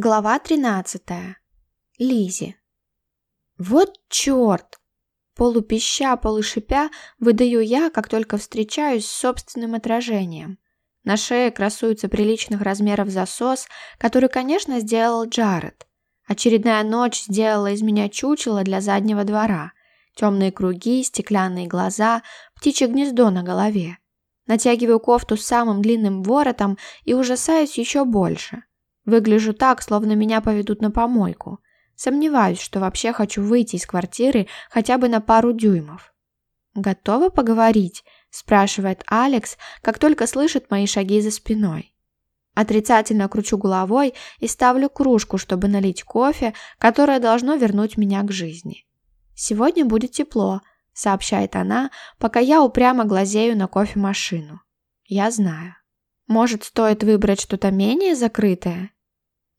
Глава 13. Лизи. Вот черт! Полупища, полушипя, выдаю я, как только встречаюсь с собственным отражением. На шее красуется приличных размеров засос, который, конечно, сделал Джаред. Очередная ночь сделала из меня чучело для заднего двора. Темные круги, стеклянные глаза, птичье гнездо на голове. Натягиваю кофту с самым длинным воротом и ужасаюсь еще больше. Выгляжу так, словно меня поведут на помойку. Сомневаюсь, что вообще хочу выйти из квартиры хотя бы на пару дюймов. «Готова поговорить?» – спрашивает Алекс, как только слышит мои шаги за спиной. Отрицательно кручу головой и ставлю кружку, чтобы налить кофе, которое должно вернуть меня к жизни. «Сегодня будет тепло», – сообщает она, пока я упрямо глазею на кофемашину. «Я знаю. Может, стоит выбрать что-то менее закрытое?»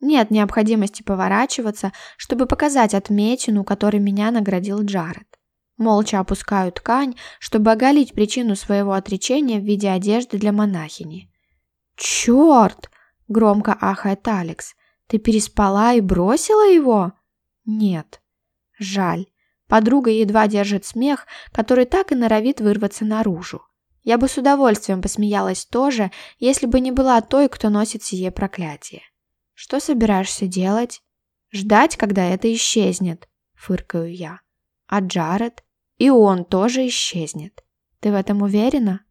Нет необходимости поворачиваться, чтобы показать отметину, которой меня наградил Джаред. Молча опускаю ткань, чтобы оголить причину своего отречения в виде одежды для монахини. «Черт!» – громко ахает Алекс. «Ты переспала и бросила его?» «Нет». «Жаль. Подруга едва держит смех, который так и норовит вырваться наружу. Я бы с удовольствием посмеялась тоже, если бы не была той, кто носит сие проклятие. Что собираешься делать? Ждать, когда это исчезнет, фыркаю я. А Джаред? И он тоже исчезнет. Ты в этом уверена?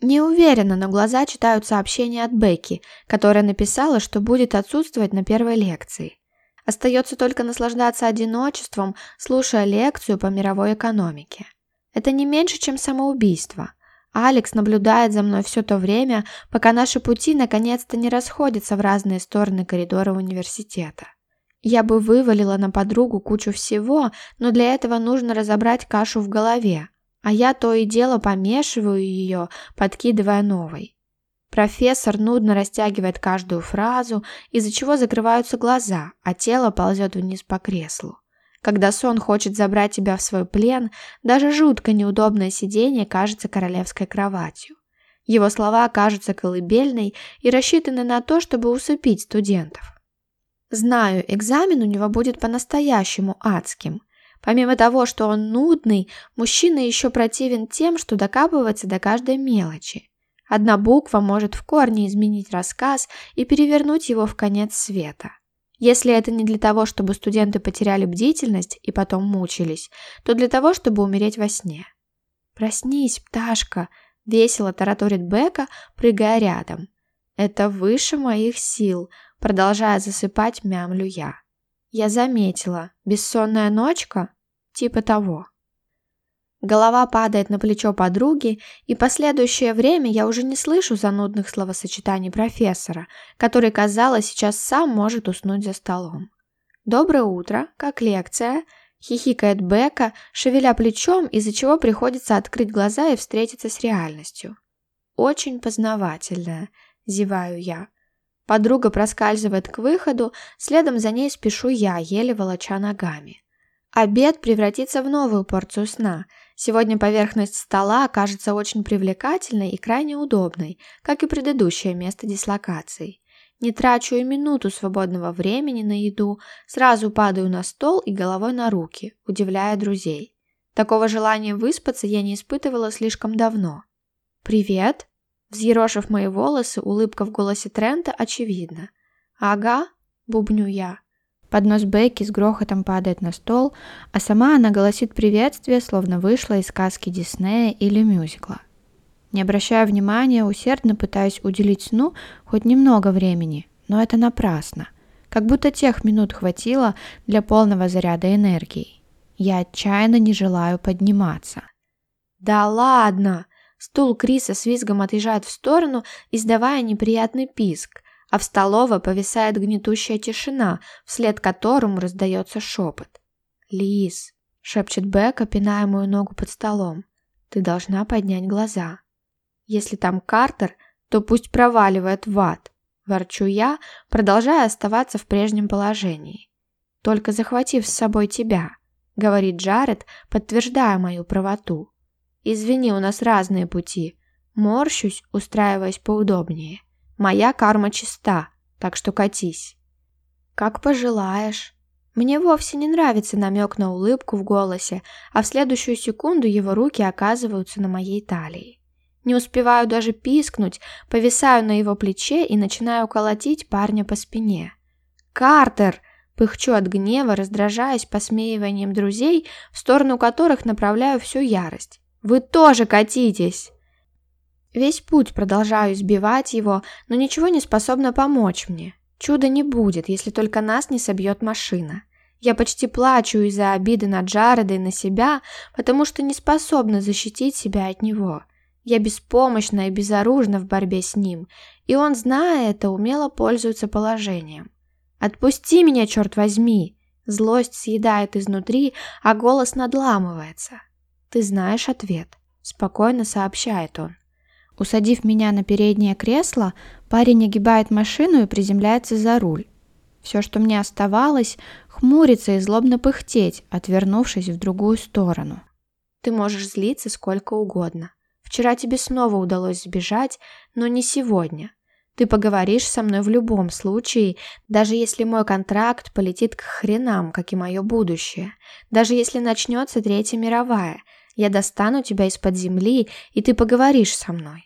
Не уверена, но глаза читают сообщение от Бекки, которая написала, что будет отсутствовать на первой лекции. Остается только наслаждаться одиночеством, слушая лекцию по мировой экономике. Это не меньше, чем самоубийство. Алекс наблюдает за мной все то время, пока наши пути наконец-то не расходятся в разные стороны коридора университета. Я бы вывалила на подругу кучу всего, но для этого нужно разобрать кашу в голове, а я то и дело помешиваю ее, подкидывая новой. Профессор нудно растягивает каждую фразу, из-за чего закрываются глаза, а тело ползет вниз по креслу. Когда сон хочет забрать тебя в свой плен, даже жутко неудобное сиденье кажется королевской кроватью. Его слова кажутся колыбельной и рассчитаны на то, чтобы усыпить студентов. Знаю, экзамен у него будет по-настоящему адским. Помимо того, что он нудный, мужчина еще противен тем, что докапывается до каждой мелочи. Одна буква может в корне изменить рассказ и перевернуть его в конец света. Если это не для того, чтобы студенты потеряли бдительность и потом мучились, то для того, чтобы умереть во сне. «Проснись, пташка!» – весело тараторит Бека, прыгая рядом. «Это выше моих сил», – продолжая засыпать, мямлю я. «Я заметила. Бессонная ночка? Типа того». Голова падает на плечо подруги, и последующее время я уже не слышу занудных словосочетаний профессора, который, казалось, сейчас сам может уснуть за столом. «Доброе утро, как лекция?» – хихикает Бека, шевеля плечом, из-за чего приходится открыть глаза и встретиться с реальностью. «Очень познавательная», – зеваю я. Подруга проскальзывает к выходу, следом за ней спешу я, еле волоча ногами. Обед превратится в новую порцию сна – Сегодня поверхность стола окажется очень привлекательной и крайне удобной, как и предыдущее место дислокации. Не трачу и минуту свободного времени на еду, сразу падаю на стол и головой на руки, удивляя друзей. Такого желания выспаться я не испытывала слишком давно. «Привет!» Взъерошив мои волосы, улыбка в голосе Трента очевидна. «Ага», — бубню я. Поднос Бекки с грохотом падает на стол, а сама она голосит приветствие, словно вышла из сказки Диснея или мюзикла. Не обращая внимания, усердно пытаюсь уделить сну хоть немного времени, но это напрасно. Как будто тех минут хватило для полного заряда энергии. Я отчаянно не желаю подниматься. «Да ладно!» Стул Криса с визгом отъезжает в сторону, издавая неприятный писк а в столовой повисает гнетущая тишина, вслед которому раздается шепот. «Лиз», — шепчет Бека, пиная мою ногу под столом, — «ты должна поднять глаза. Если там Картер, то пусть проваливает в ад», — ворчу я, продолжая оставаться в прежнем положении. «Только захватив с собой тебя», — говорит Джаред, подтверждая мою правоту. «Извини, у нас разные пути». Морщусь, устраиваясь поудобнее. Моя карма чиста, так что катись. Как пожелаешь. Мне вовсе не нравится намек на улыбку в голосе, а в следующую секунду его руки оказываются на моей талии. Не успеваю даже пискнуть, повисаю на его плече и начинаю колотить парня по спине. «Картер!» – пыхчу от гнева, раздражаясь посмеиванием друзей, в сторону которых направляю всю ярость. «Вы тоже катитесь!» Весь путь продолжаю избивать его, но ничего не способно помочь мне. Чуда не будет, если только нас не собьет машина. Я почти плачу из-за обиды на Джареда и на себя, потому что не способна защитить себя от него. Я беспомощна и безоружна в борьбе с ним, и он, зная это, умело пользуется положением. «Отпусти меня, черт возьми!» Злость съедает изнутри, а голос надламывается. «Ты знаешь ответ», – спокойно сообщает он. Усадив меня на переднее кресло, парень огибает машину и приземляется за руль. Все, что мне оставалось, хмуриться и злобно пыхтеть, отвернувшись в другую сторону. Ты можешь злиться сколько угодно. Вчера тебе снова удалось сбежать, но не сегодня. Ты поговоришь со мной в любом случае, даже если мой контракт полетит к хренам, как и мое будущее. Даже если начнется Третья мировая, я достану тебя из-под земли, и ты поговоришь со мной.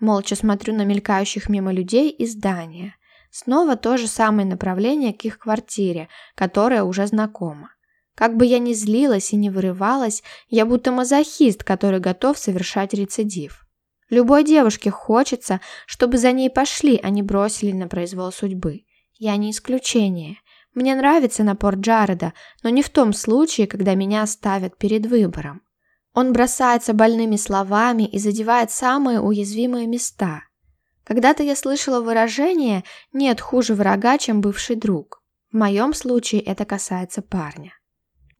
Молча смотрю на мелькающих мимо людей и здания. Снова то же самое направление к их квартире, которое уже знакомо. Как бы я ни злилась и не вырывалась, я будто мазохист, который готов совершать рецидив. Любой девушке хочется, чтобы за ней пошли, а не бросили на произвол судьбы. Я не исключение. Мне нравится напор Джареда, но не в том случае, когда меня ставят перед выбором. Он бросается больными словами и задевает самые уязвимые места. Когда-то я слышала выражение «нет хуже врага, чем бывший друг». В моем случае это касается парня.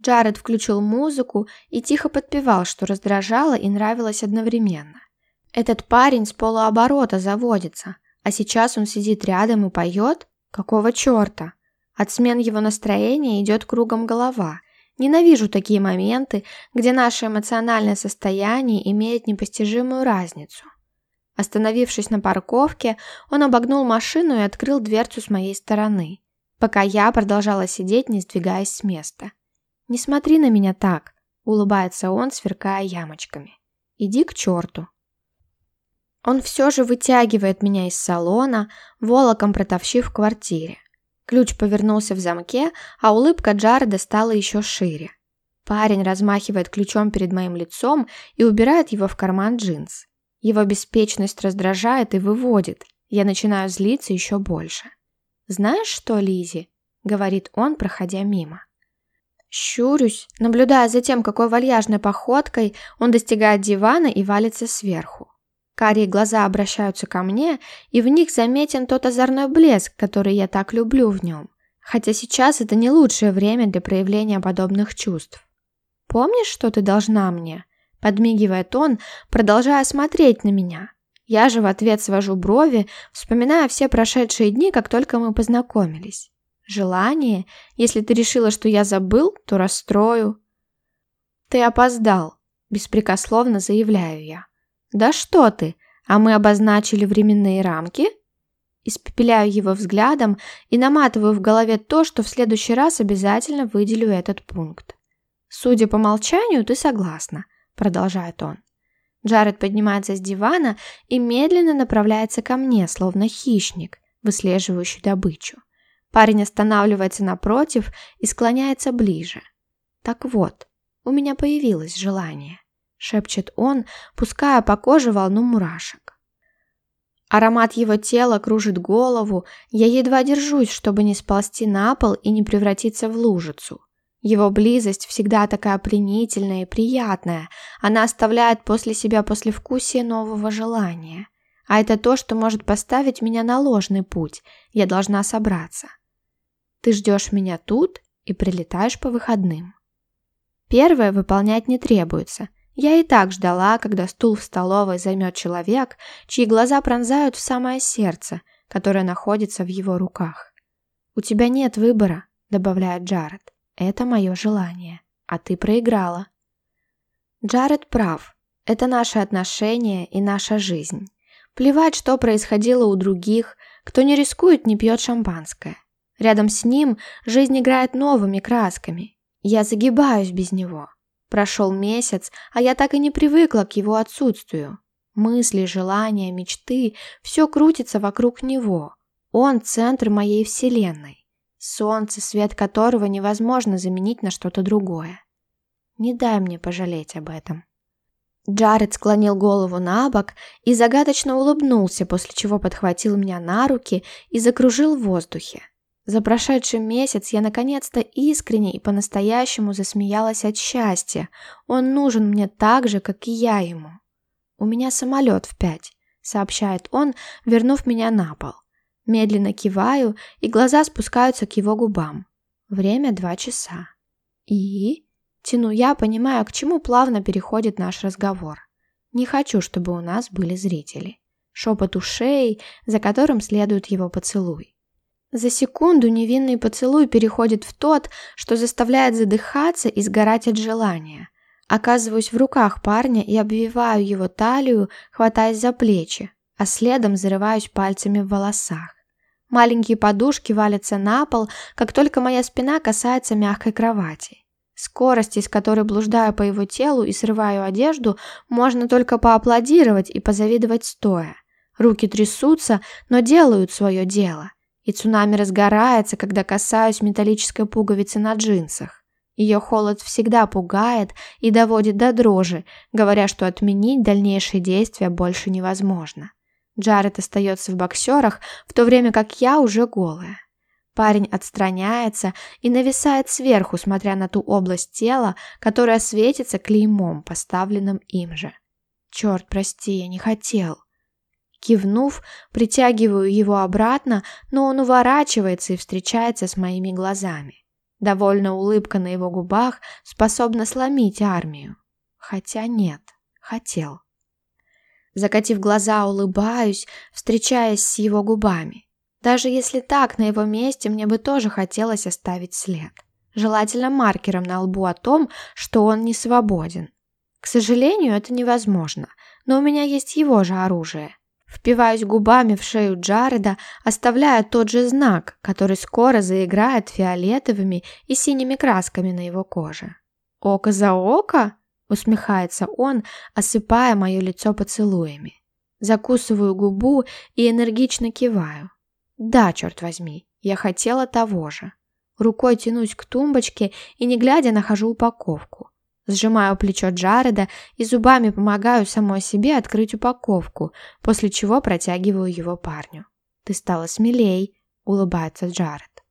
Джаред включил музыку и тихо подпевал, что раздражало и нравилось одновременно. Этот парень с полуоборота заводится, а сейчас он сидит рядом и поет? Какого черта? От смен его настроения идет кругом голова. Ненавижу такие моменты, где наше эмоциональное состояние имеет непостижимую разницу. Остановившись на парковке, он обогнул машину и открыл дверцу с моей стороны, пока я продолжала сидеть, не сдвигаясь с места. «Не смотри на меня так», — улыбается он, сверкая ямочками. «Иди к черту». Он все же вытягивает меня из салона, волоком протовщив в квартире. Ключ повернулся в замке, а улыбка Джареда стала еще шире. Парень размахивает ключом перед моим лицом и убирает его в карман джинс. Его беспечность раздражает и выводит. Я начинаю злиться еще больше. «Знаешь что, Лизи? говорит он, проходя мимо. Щурюсь, наблюдая за тем, какой вальяжной походкой он достигает дивана и валится сверху. Карие глаза обращаются ко мне, и в них заметен тот озорной блеск, который я так люблю в нем. Хотя сейчас это не лучшее время для проявления подобных чувств. «Помнишь, что ты должна мне?» Подмигивает он, продолжая смотреть на меня. Я же в ответ свожу брови, вспоминая все прошедшие дни, как только мы познакомились. Желание? Если ты решила, что я забыл, то расстрою. Ты опоздал, беспрекословно заявляю я. Да что ты, а мы обозначили временные рамки? Испепеляю его взглядом и наматываю в голове то, что в следующий раз обязательно выделю этот пункт. «Судя по молчанию, ты согласна», — продолжает он. Джаред поднимается с дивана и медленно направляется ко мне, словно хищник, выслеживающий добычу. Парень останавливается напротив и склоняется ближе. «Так вот, у меня появилось желание», — шепчет он, пуская по коже волну мурашек. Аромат его тела кружит голову, я едва держусь, чтобы не сползти на пол и не превратиться в лужицу. Его близость всегда такая пленительная и приятная, она оставляет после себя послевкусие нового желания. А это то, что может поставить меня на ложный путь, я должна собраться. Ты ждешь меня тут и прилетаешь по выходным. Первое выполнять не требуется. Я и так ждала, когда стул в столовой займет человек, чьи глаза пронзают в самое сердце, которое находится в его руках. «У тебя нет выбора», — добавляет Джаред. «Это мое желание, а ты проиграла». Джаред прав. Это наши отношения и наша жизнь. Плевать, что происходило у других, кто не рискует, не пьет шампанское. Рядом с ним жизнь играет новыми красками. Я загибаюсь без него. Прошел месяц, а я так и не привыкла к его отсутствию. Мысли, желания, мечты – все крутится вокруг него. Он – центр моей вселенной. Солнце, свет которого невозможно заменить на что-то другое. Не дай мне пожалеть об этом. Джаред склонил голову на бок и загадочно улыбнулся, после чего подхватил меня на руки и закружил в воздухе. За прошедший месяц я наконец-то искренне и по-настоящему засмеялась от счастья. Он нужен мне так же, как и я ему. «У меня самолет в пять», — сообщает он, вернув меня на пол. Медленно киваю, и глаза спускаются к его губам. Время два часа. И... Тяну я, понимаю, к чему плавно переходит наш разговор. Не хочу, чтобы у нас были зрители. Шепот ушей, за которым следует его поцелуй. За секунду невинный поцелуй переходит в тот, что заставляет задыхаться и сгорать от желания. Оказываюсь в руках парня и обвиваю его талию, хватаясь за плечи, а следом зарываюсь пальцами в волосах. Маленькие подушки валятся на пол, как только моя спина касается мягкой кровати. Скорости, с которой блуждаю по его телу и срываю одежду, можно только поаплодировать и позавидовать стоя. Руки трясутся, но делают свое дело. И цунами разгорается, когда касаюсь металлической пуговицы на джинсах. Ее холод всегда пугает и доводит до дрожи, говоря, что отменить дальнейшие действия больше невозможно. Джаред остается в боксерах, в то время как я уже голая. Парень отстраняется и нависает сверху, смотря на ту область тела, которая светится клеймом, поставленным им же. «Черт, прости, я не хотел». Кивнув, притягиваю его обратно, но он уворачивается и встречается с моими глазами. Довольно улыбка на его губах способна сломить армию. Хотя нет, хотел. Закатив глаза, улыбаюсь, встречаясь с его губами. Даже если так, на его месте мне бы тоже хотелось оставить след. Желательно маркером на лбу о том, что он не свободен. К сожалению, это невозможно, но у меня есть его же оружие. Впиваюсь губами в шею Джареда, оставляя тот же знак, который скоро заиграет фиолетовыми и синими красками на его коже. «Око за око?» – усмехается он, осыпая мое лицо поцелуями. Закусываю губу и энергично киваю. Да, черт возьми, я хотела того же. Рукой тянусь к тумбочке и, не глядя, нахожу упаковку. Сжимаю плечо Джареда и зубами помогаю самой себе открыть упаковку, после чего протягиваю его парню. «Ты стала смелей», — улыбается Джаред.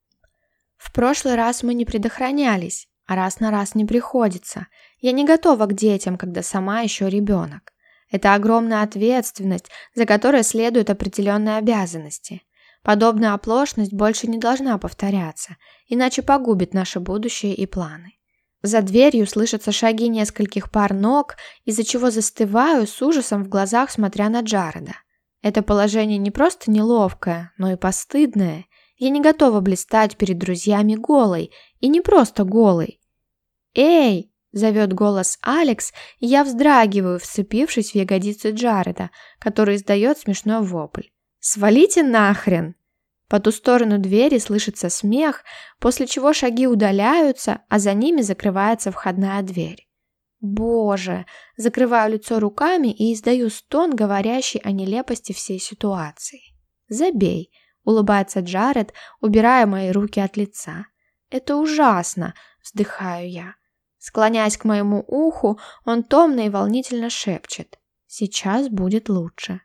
«В прошлый раз мы не предохранялись, а раз на раз не приходится. Я не готова к детям, когда сама еще ребенок. Это огромная ответственность, за которой следуют определенные обязанности. Подобная оплошность больше не должна повторяться, иначе погубит наше будущее и планы. За дверью слышатся шаги нескольких пар ног, из-за чего застываю с ужасом в глазах, смотря на Джареда. Это положение не просто неловкое, но и постыдное. Я не готова блистать перед друзьями голой, и не просто голой. «Эй!» – зовет голос Алекс, и я вздрагиваю, вцепившись в ягодицы Джареда, который издает смешной вопль. «Свалите нахрен!» По ту сторону двери слышится смех, после чего шаги удаляются, а за ними закрывается входная дверь. Боже! Закрываю лицо руками и издаю стон, говорящий о нелепости всей ситуации. «Забей!» — улыбается Джаред, убирая мои руки от лица. «Это ужасно!» — вздыхаю я. Склоняясь к моему уху, он томно и волнительно шепчет. «Сейчас будет лучше».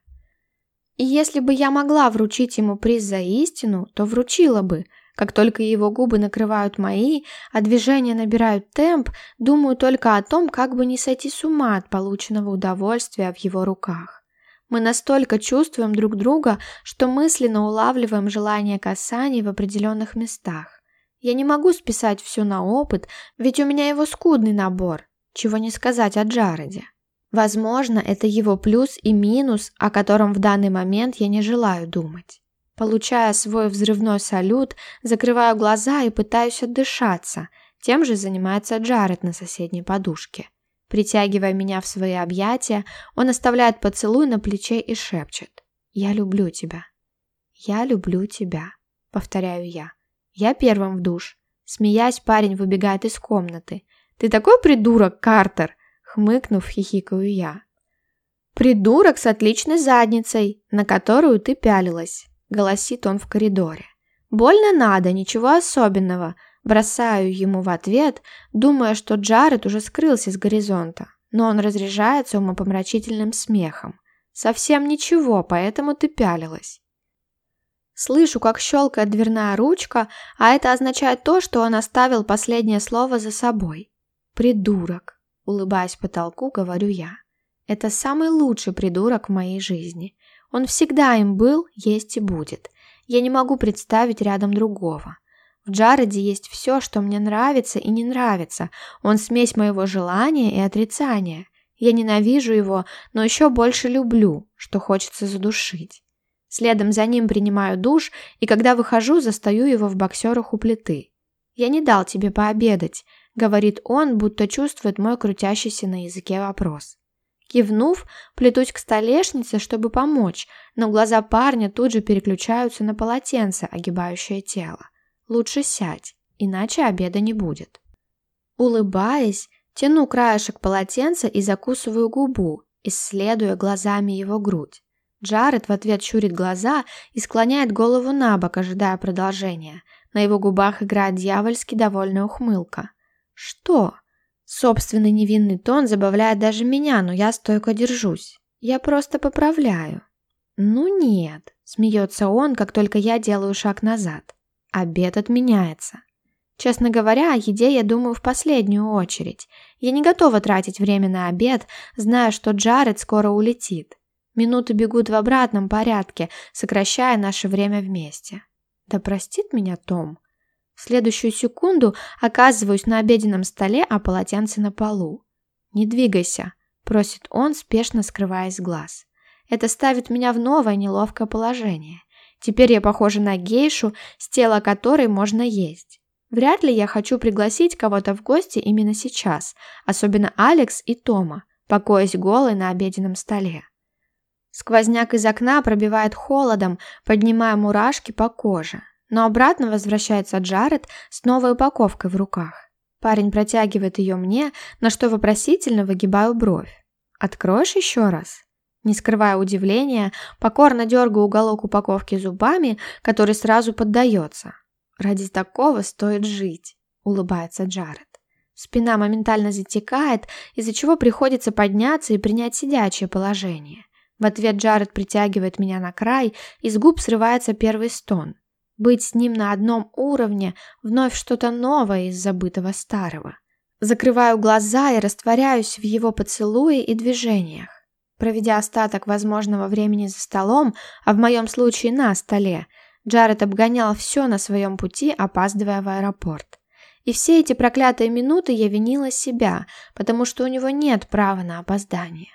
И если бы я могла вручить ему приз за истину, то вручила бы. Как только его губы накрывают мои, а движения набирают темп, думаю только о том, как бы не сойти с ума от полученного удовольствия в его руках. Мы настолько чувствуем друг друга, что мысленно улавливаем желание касаний в определенных местах. Я не могу списать все на опыт, ведь у меня его скудный набор, чего не сказать о Джареде. Возможно, это его плюс и минус, о котором в данный момент я не желаю думать. Получая свой взрывной салют, закрываю глаза и пытаюсь отдышаться. Тем же занимается Джаред на соседней подушке. Притягивая меня в свои объятия, он оставляет поцелуй на плече и шепчет. «Я люблю тебя». «Я люблю тебя», — повторяю я. Я первым в душ. Смеясь, парень выбегает из комнаты. «Ты такой придурок, Картер!» Хмыкнув, хихикаю я. «Придурок с отличной задницей, на которую ты пялилась», – голосит он в коридоре. «Больно надо, ничего особенного», – бросаю ему в ответ, думая, что Джаред уже скрылся с горизонта, но он разряжается умопомрачительным смехом. «Совсем ничего, поэтому ты пялилась». Слышу, как щелкает дверная ручка, а это означает то, что он оставил последнее слово за собой. «Придурок», – улыбаясь потолку, говорю я. «Это самый лучший придурок в моей жизни. Он всегда им был, есть и будет. Я не могу представить рядом другого. В Джареде есть все, что мне нравится и не нравится. Он смесь моего желания и отрицания. Я ненавижу его, но еще больше люблю, что хочется задушить. Следом за ним принимаю душ, и когда выхожу, застаю его в боксерах у плиты. «Я не дал тебе пообедать», — говорит он, будто чувствует мой крутящийся на языке вопрос. Кивнув, плетусь к столешнице, чтобы помочь, но глаза парня тут же переключаются на полотенце, огибающее тело. «Лучше сядь, иначе обеда не будет». Улыбаясь, тяну краешек полотенца и закусываю губу, исследуя глазами его грудь. Джаред в ответ щурит глаза и склоняет голову на бок, ожидая продолжения. На его губах играет дьявольски довольная ухмылка. «Что?» Собственный невинный тон забавляет даже меня, но я стойко держусь. Я просто поправляю. «Ну нет», — смеется он, как только я делаю шаг назад. Обед отменяется. Честно говоря, о еде я думаю в последнюю очередь. Я не готова тратить время на обед, зная, что Джаред скоро улетит. Минуты бегут в обратном порядке, сокращая наше время вместе. Да простит меня Том. В следующую секунду оказываюсь на обеденном столе, а полотенце на полу. «Не двигайся», – просит он, спешно скрываясь глаз. Это ставит меня в новое неловкое положение. Теперь я похожа на гейшу, с тела которой можно есть. Вряд ли я хочу пригласить кого-то в гости именно сейчас, особенно Алекс и Тома, покоясь голой на обеденном столе. Сквозняк из окна пробивает холодом, поднимая мурашки по коже. Но обратно возвращается Джаред с новой упаковкой в руках. Парень протягивает ее мне, на что вопросительно выгибаю бровь. «Откроешь еще раз?» Не скрывая удивления, покорно дергаю уголок упаковки зубами, который сразу поддается. «Ради такого стоит жить», — улыбается Джаред. Спина моментально затекает, из-за чего приходится подняться и принять сидячее положение. В ответ Джаред притягивает меня на край, и с губ срывается первый стон. Быть с ним на одном уровне – вновь что-то новое из забытого старого. Закрываю глаза и растворяюсь в его поцелуе и движениях. Проведя остаток возможного времени за столом, а в моем случае на столе, Джаред обгонял все на своем пути, опаздывая в аэропорт. И все эти проклятые минуты я винила себя, потому что у него нет права на опоздание.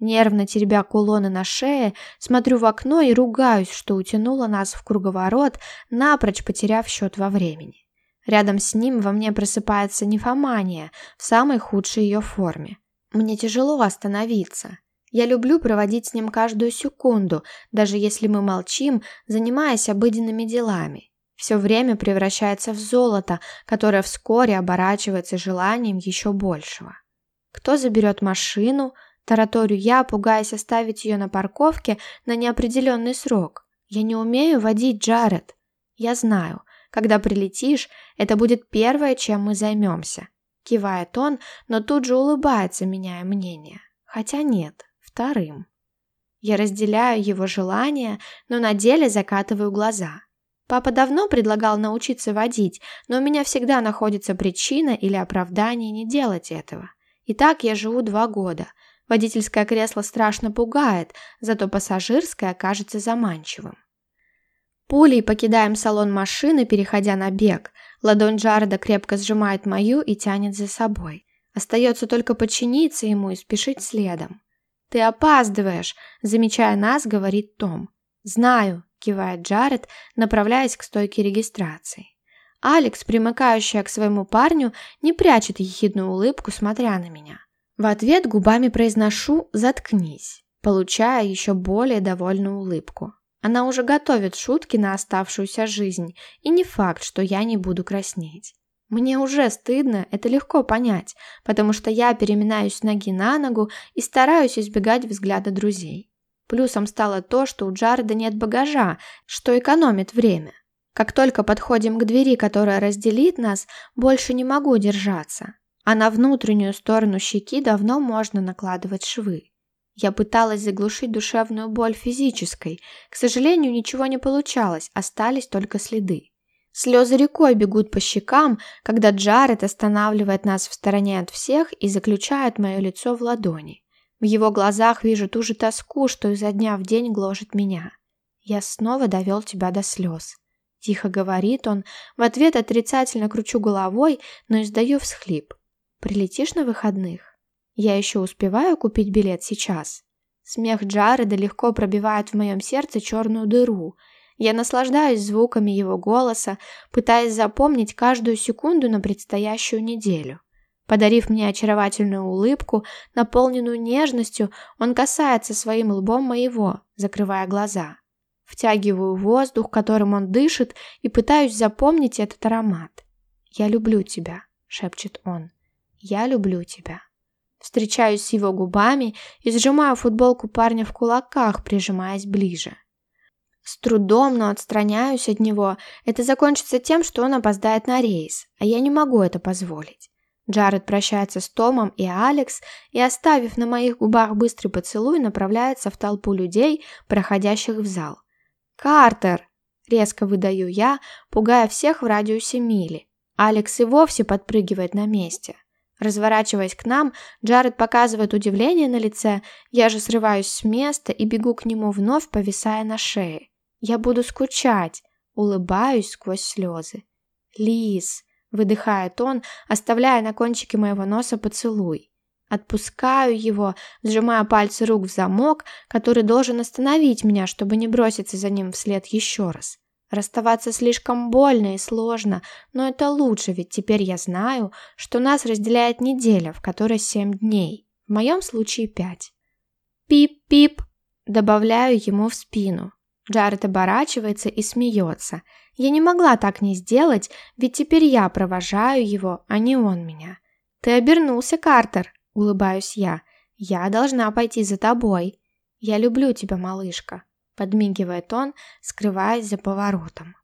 Нервно теребя кулоны на шее, смотрю в окно и ругаюсь, что утянуло нас в круговорот, напрочь потеряв счет во времени. Рядом с ним во мне просыпается нефомания в самой худшей ее форме. Мне тяжело остановиться. Я люблю проводить с ним каждую секунду, даже если мы молчим, занимаясь обыденными делами. Все время превращается в золото, которое вскоре оборачивается желанием еще большего. Кто заберет машину – Тараторю я, пугаясь оставить ее на парковке на неопределенный срок. Я не умею водить, Джаред. Я знаю, когда прилетишь, это будет первое, чем мы займемся. Кивает он, но тут же улыбается, меняя мнение. Хотя нет, вторым. Я разделяю его желания, но на деле закатываю глаза. Папа давно предлагал научиться водить, но у меня всегда находится причина или оправдание не делать этого. И так я живу два года, Водительское кресло страшно пугает, зато пассажирское кажется заманчивым. Пулей покидаем салон машины, переходя на бег. Ладонь Джареда крепко сжимает мою и тянет за собой. Остается только подчиниться ему и спешить следом. «Ты опаздываешь», – замечая нас, говорит Том. «Знаю», – кивает Джаред, направляясь к стойке регистрации. Алекс, примыкающая к своему парню, не прячет ехидную улыбку, смотря на меня. В ответ губами произношу «заткнись», получая еще более довольную улыбку. Она уже готовит шутки на оставшуюся жизнь, и не факт, что я не буду краснеть. Мне уже стыдно, это легко понять, потому что я переминаюсь с ноги на ногу и стараюсь избегать взгляда друзей. Плюсом стало то, что у Джареда нет багажа, что экономит время. Как только подходим к двери, которая разделит нас, больше не могу держаться. А на внутреннюю сторону щеки давно можно накладывать швы. Я пыталась заглушить душевную боль физической. К сожалению, ничего не получалось, остались только следы. Слезы рекой бегут по щекам, когда Джаред останавливает нас в стороне от всех и заключает мое лицо в ладони. В его глазах вижу ту же тоску, что изо дня в день гложет меня. «Я снова довел тебя до слез». Тихо говорит он, в ответ отрицательно кручу головой, но издаю всхлип. «Прилетишь на выходных?» Я еще успеваю купить билет сейчас. Смех Джареда легко пробивает в моем сердце черную дыру. Я наслаждаюсь звуками его голоса, пытаясь запомнить каждую секунду на предстоящую неделю. Подарив мне очаровательную улыбку, наполненную нежностью, он касается своим лбом моего, закрывая глаза. Втягиваю воздух, которым он дышит, и пытаюсь запомнить этот аромат. «Я люблю тебя», — шепчет он. «Я люблю тебя». Встречаюсь с его губами и сжимаю футболку парня в кулаках, прижимаясь ближе. С трудом, но отстраняюсь от него. Это закончится тем, что он опоздает на рейс, а я не могу это позволить. Джаред прощается с Томом и Алекс и, оставив на моих губах быстрый поцелуй, направляется в толпу людей, проходящих в зал. «Картер!» – резко выдаю я, пугая всех в радиусе мили. Алекс и вовсе подпрыгивает на месте. Разворачиваясь к нам, Джаред показывает удивление на лице, я же срываюсь с места и бегу к нему вновь, повисая на шее. Я буду скучать, улыбаюсь сквозь слезы. «Лиз!» — выдыхает он, оставляя на кончике моего носа поцелуй. Отпускаю его, сжимая пальцы рук в замок, который должен остановить меня, чтобы не броситься за ним вслед еще раз. Расставаться слишком больно и сложно, но это лучше, ведь теперь я знаю, что нас разделяет неделя, в которой семь дней, в моем случае пять. «Пип-пип!» добавляю ему в спину. Джаред оборачивается и смеется. Я не могла так не сделать, ведь теперь я провожаю его, а не он меня. «Ты обернулся, Картер!» – улыбаюсь я. «Я должна пойти за тобой. Я люблю тебя, малышка!» Подмигивает он, скрываясь за поворотом.